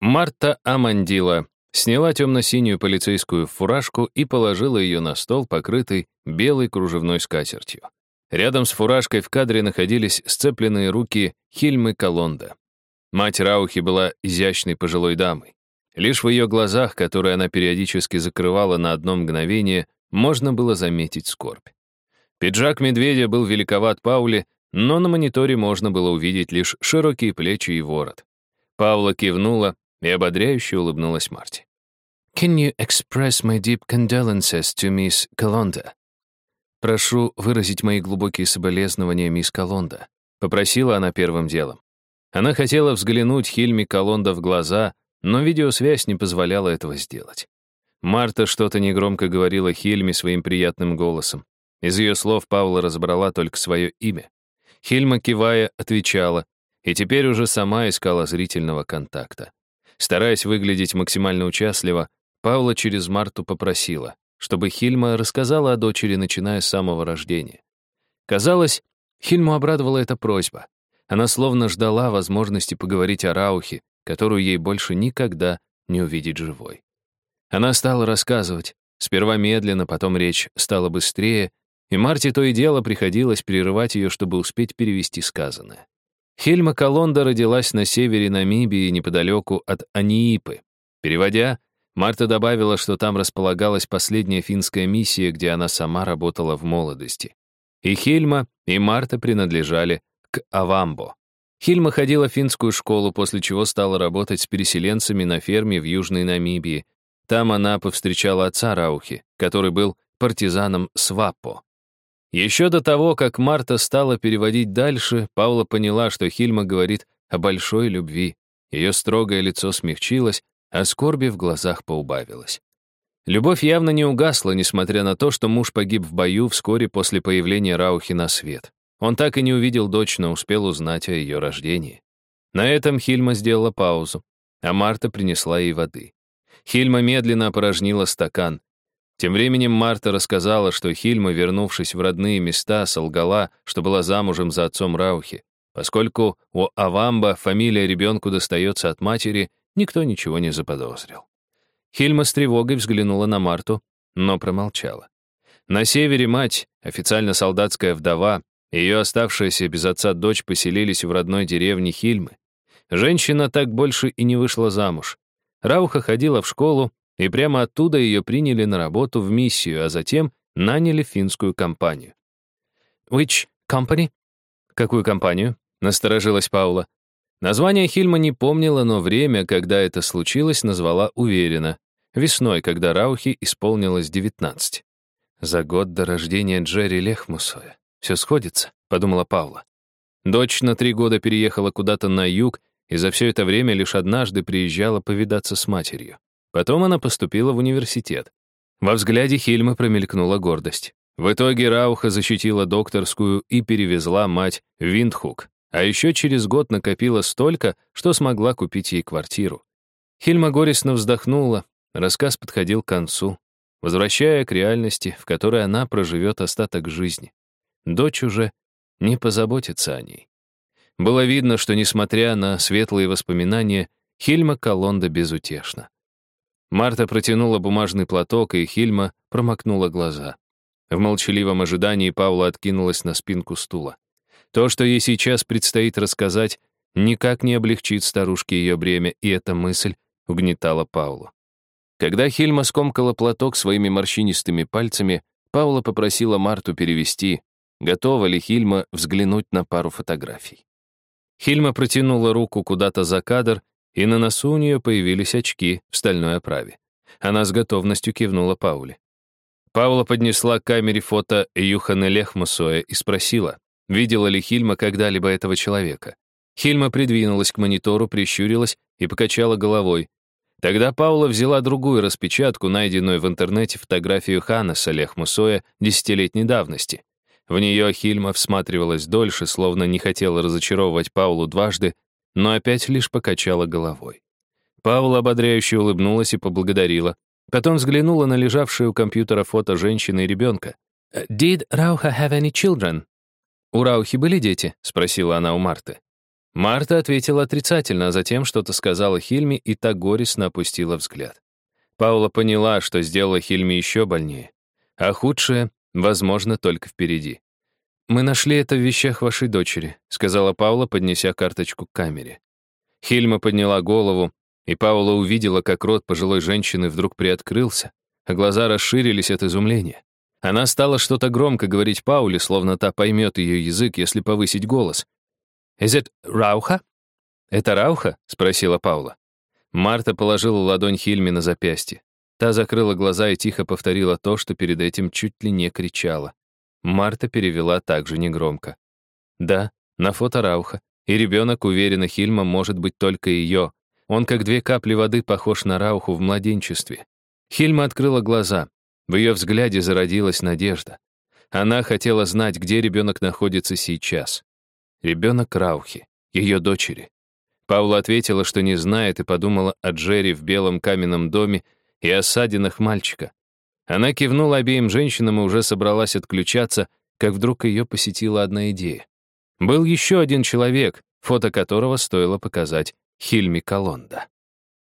Марта Амандила сняла темно-синюю полицейскую фуражку и положила ее на стол, покрытый белой кружевной скатертью. Рядом с фуражкой в кадре находились сцепленные руки Хильмы Колонда. Мать Раухи была изящной пожилой дамой. Лишь в ее глазах, которые она периодически закрывала на одно мгновение, можно было заметить скорбь. Пиджак медведя был великоват Пауле, но на мониторе можно было увидеть лишь широкие плечи и ворот. Паула кивнула и ободряюще улыбнулась Марти. «Can you express my deep condolences to Miss Колонда?» «Прошу выразить мои глубокие соболезнования, мисс Колонда», — попросила она первым делом. Она хотела взглянуть Хильме Колонда в глаза, но видеосвязь не позволяла этого сделать. Марта что-то негромко говорила Хильме своим приятным голосом. Из ее слов Павла разобрала только свое имя. Хильма, кивая, отвечала, и теперь уже сама искала зрительного контакта. Стараясь выглядеть максимально участливо, Павла через Марту попросила, чтобы Хильма рассказала о дочери, начиная с самого рождения. Казалось, Хильму обрадовала эта просьба. Она словно ждала возможности поговорить о Раухе, которую ей больше никогда не увидеть живой. Она стала рассказывать, сперва медленно, потом речь стала быстрее, и Марте то и дело приходилось перерывать ее, чтобы успеть перевести сказанное. Хильма Колонда родилась на севере Намибии, неподалеку от Аниипы. Переводя, Марта добавила, что там располагалась последняя финская миссия, где она сама работала в молодости. И Хильма, и Марта принадлежали к Авамбо. Хильма ходила в финскую школу, после чего стала работать с переселенцами на ферме в Южной Намибии. Там она повстречала отца Раухи, который был партизаном Свапо. Еще до того, как Марта стала переводить дальше, Павла поняла, что Хильма говорит о большой любви. Ее строгое лицо смягчилось, а скорби в глазах поубавилось. Любовь явно не угасла, несмотря на то, что муж погиб в бою вскоре после появления Раухи на свет. Он так и не увидел дочь, но успел узнать о ее рождении. На этом Хильма сделала паузу, а Марта принесла ей воды. Хильма медленно опорожнила стакан. Тем временем Марта рассказала, что Хильма, вернувшись в родные места, солгала, что была замужем за отцом Раухи. Поскольку у Авамба фамилия ребенку достается от матери, Никто ничего не заподозрил. Хильма с тревогой взглянула на Марту, но промолчала. На севере мать, официально солдатская вдова, и ее оставшаяся без отца дочь поселились в родной деревне Хильмы. Женщина так больше и не вышла замуж. Рауха ходила в школу, и прямо оттуда ее приняли на работу в миссию, а затем наняли финскую компанию. «Which company?» «Какую компанию?» — насторожилась Паула. Название Хильма не помнила, но время, когда это случилось, назвала уверенно. Весной, когда Раухи исполнилось 19. За год до рождения Джерри Лехмусоя. Все сходится, подумала Павла. Дочь на три года переехала куда-то на юг, и за все это время лишь однажды приезжала повидаться с матерью. Потом она поступила в университет. Во взгляде Хильмы промелькнула гордость. В итоге Рауха защитила докторскую и перевезла мать в Виндхук, а еще через год накопила столько, что смогла купить ей квартиру. Хильма горестно вздохнула, рассказ подходил к концу, возвращая к реальности, в которой она проживет остаток жизни. Дочь уже не позаботится о ней. Было видно, что, несмотря на светлые воспоминания, Хильма Колонда безутешна. Марта протянула бумажный платок, и Хильма промокнула глаза. В молчаливом ожидании Павла откинулась на спинку стула. То, что ей сейчас предстоит рассказать, никак не облегчит старушке ее бремя, и эта мысль угнетала Паулу. Когда Хильма скомкала платок своими морщинистыми пальцами, Паула попросила Марту перевести, готова ли Хильма взглянуть на пару фотографий. Хильма протянула руку куда-то за кадр, и на носу у нее появились очки в стальной оправе. Она с готовностью кивнула Пауле. Паула поднесла к камере фото Юхана Лехмусоя и спросила, Видела ли Хильма когда-либо этого человека? Хильма придвинулась к монитору, прищурилась и покачала головой. Тогда Паула взяла другую распечатку, найденную в интернете фотографию Ханнеса Лехмусоя десятилетней давности. В нее Хильма всматривалась дольше, словно не хотела разочаровывать Паулу дважды, но опять лишь покачала головой. Паула ободряюще улыбнулась и поблагодарила. Потом взглянула на лежавшее у компьютера фото женщины и ребенка. «Did Rauha have any children?» «У Раухи были дети?» — спросила она у Марты. Марта ответила отрицательно, а затем что-то сказала Хильме, и та горестно опустила взгляд. Паула поняла, что сделала Хильме еще больнее. А худшее, возможно, только впереди. «Мы нашли это в вещах вашей дочери», — сказала Паула, поднеся карточку к камере. Хильма подняла голову, и Паула увидела, как рот пожилой женщины вдруг приоткрылся, а глаза расширились от изумления. Она стала что-то громко говорить Пауле, словно та поймет ее язык, если повысить голос. «Is it Рауха?» «Это Рауха?» — спросила Паула. Марта положила ладонь Хильме на запястье. Та закрыла глаза и тихо повторила то, что перед этим чуть ли не кричала. Марта перевела также негромко. Да, на фото Рауха. И ребенок, уверена, Хильма может быть только ее. Он, как две капли воды, похож на Рауху в младенчестве. Хильма открыла глаза. В ее взгляде зародилась надежда. Она хотела знать, где ребенок находится сейчас. Ребенок Раухи, ее дочери. Паула ответила, что не знает, и подумала о Джерри в белом каменном доме и о ссадинах мальчика. Она кивнула обеим женщинам и уже собралась отключаться, как вдруг ее посетила одна идея. Был еще один человек, фото которого стоило показать Хильми Колонда.